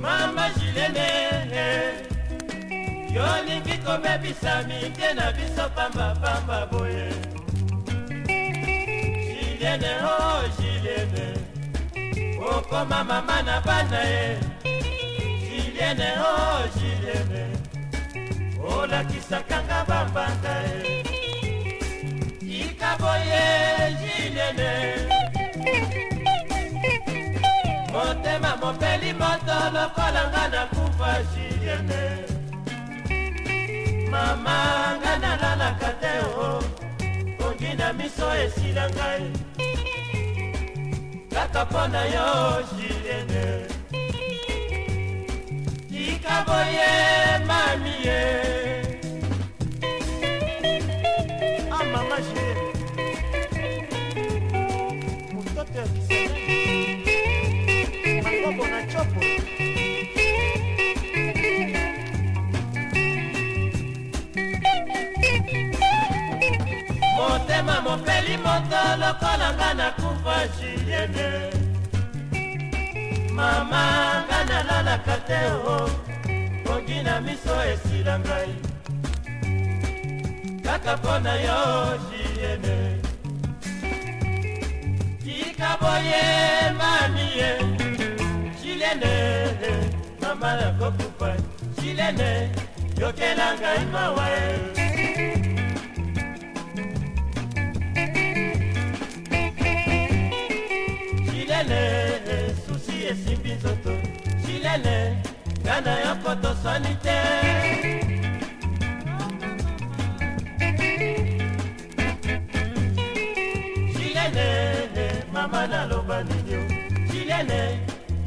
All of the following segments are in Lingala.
Mama kobebisa mike na biso pambapamba boye jiliene o oh, jiliene okoma mama mana bana ye jiliene o oh, olakisakanga bambanda e. ikaboye jinene motema mopeli moto lokolanga na kufa jiliene mama nga nalalaka te o pongi na miso esila ngai e. kaka mpo na yo jiliene ikaboye mamie directeur makobo na copo motema mopeli moto lokola nga na kufa juliene mama nga nalalaka te o pongi na miso esila ngai kaka mpo na yo juliene boye mami ye silene mama na kokupa silene yokela ngai mawa ye silele susi esimbi nzoto silele ngana yo kotosani te mama naloba nini yo jiliene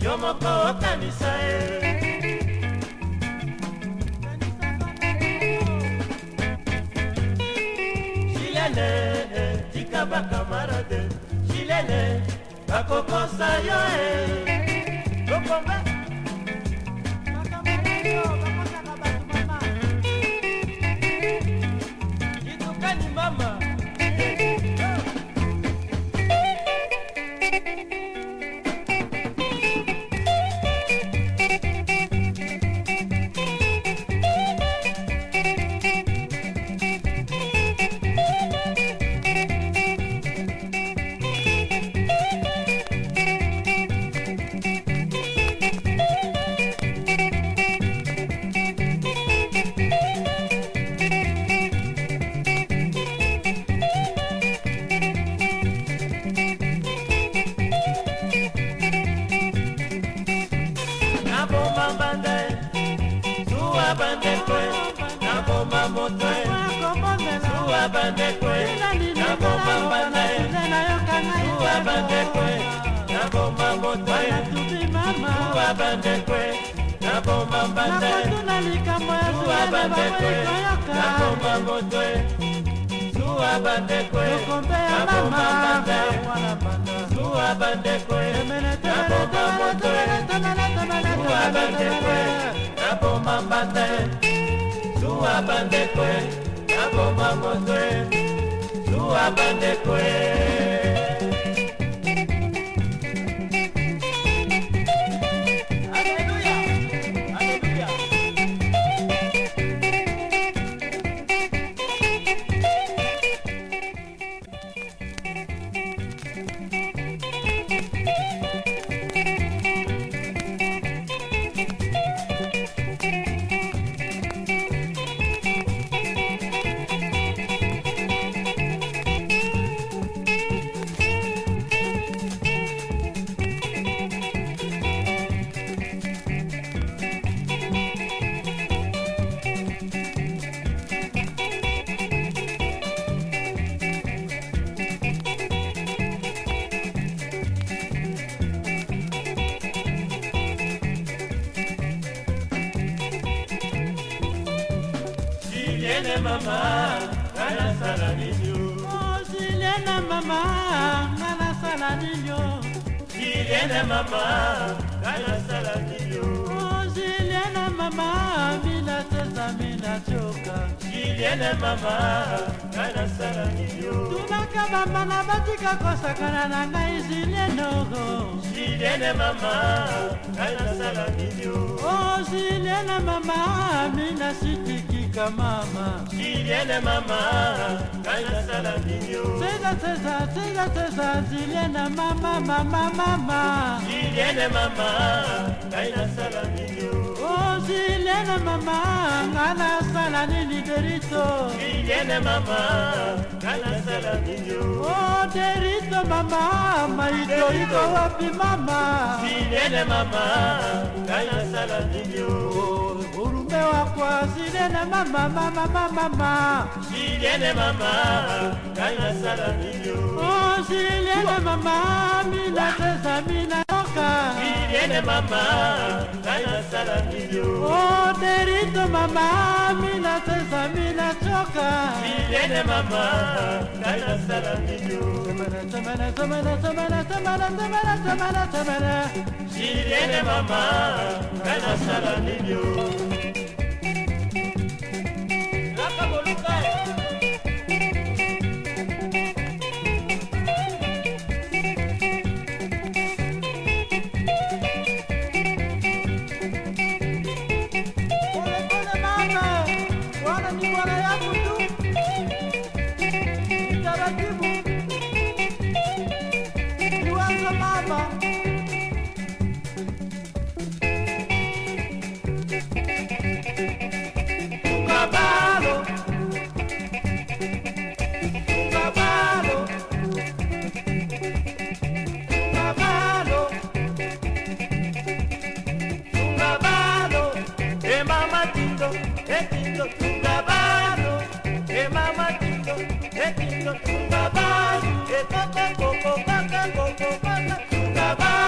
yo moko okanisa ye jiliene tika bakamarade jiliene bakokosa yo e lokombe bandeko nabomba na ye bandeko nabomba moto ye bandeko nabomba mbanda ye bandeko nabomba moto ye zuwa bandeko nabomba mbanda ye zuwa bandeko nabomba moto ye zuwa bandeko nabomba mbanda ye zuwa bandeko tú luwa fue. silene mama nga nasala nini o oh, silene mama nga nasala nini o silene mama nga nasala nini o oh, silene mama bila tezami nacoka silene mama nga nasala nini o tunaka bambana batika kosakana na ngai silenoko silene mama nga nasala nini o oh, silene mama mina sitiki tika mama ziliene mama ngai nasala nini yo seka sesa seka si viene mama mama mama Si viene mama ngai nasala nini yo lilene mama nga nasala nini derito lilene mama nga nasala nini o oh, derito mama maito iko wapi mama lilene mama nga nasala nini o urumbe wakwa silene mama mama mama mama lilene mama nga nasala nini o oh, silene mama mina sesa mina mosaka miliene mama ngai nasala milio o oh, derito mama mina sesa mina coka miliene mama ngai nasala milio tamana tamana tamana tamana tamana tamana tamana miliene mama ngai nasala milio Hey! Eh. Gabá.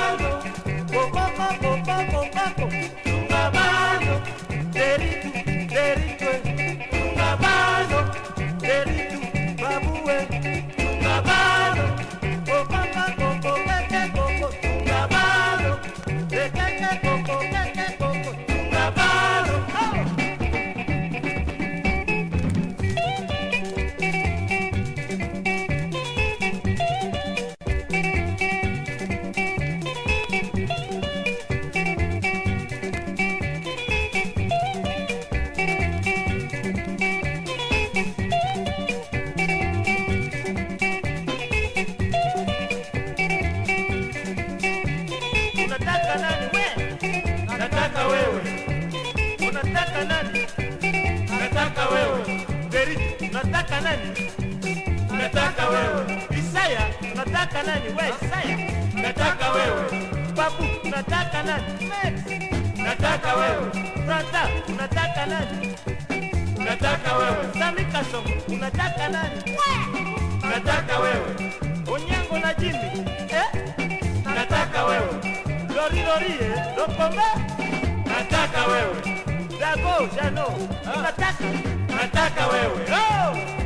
unataka nani? Unataka wewe. Isaya, unataka nani? Wewe Isaya. Nataka wewe. Babu, unataka nani? Max. Nataka wewe. Brother, unataka nani? Nataka wewe. Sami Kasongo, unataka nani? Wewe. Nataka wewe. Onyango na Jimmy, eh? Nataka wewe. Lori lori, eh? Lokombe? Nataka wewe. Dago, Jano, ah. unataka? Nataka wewe. Oh!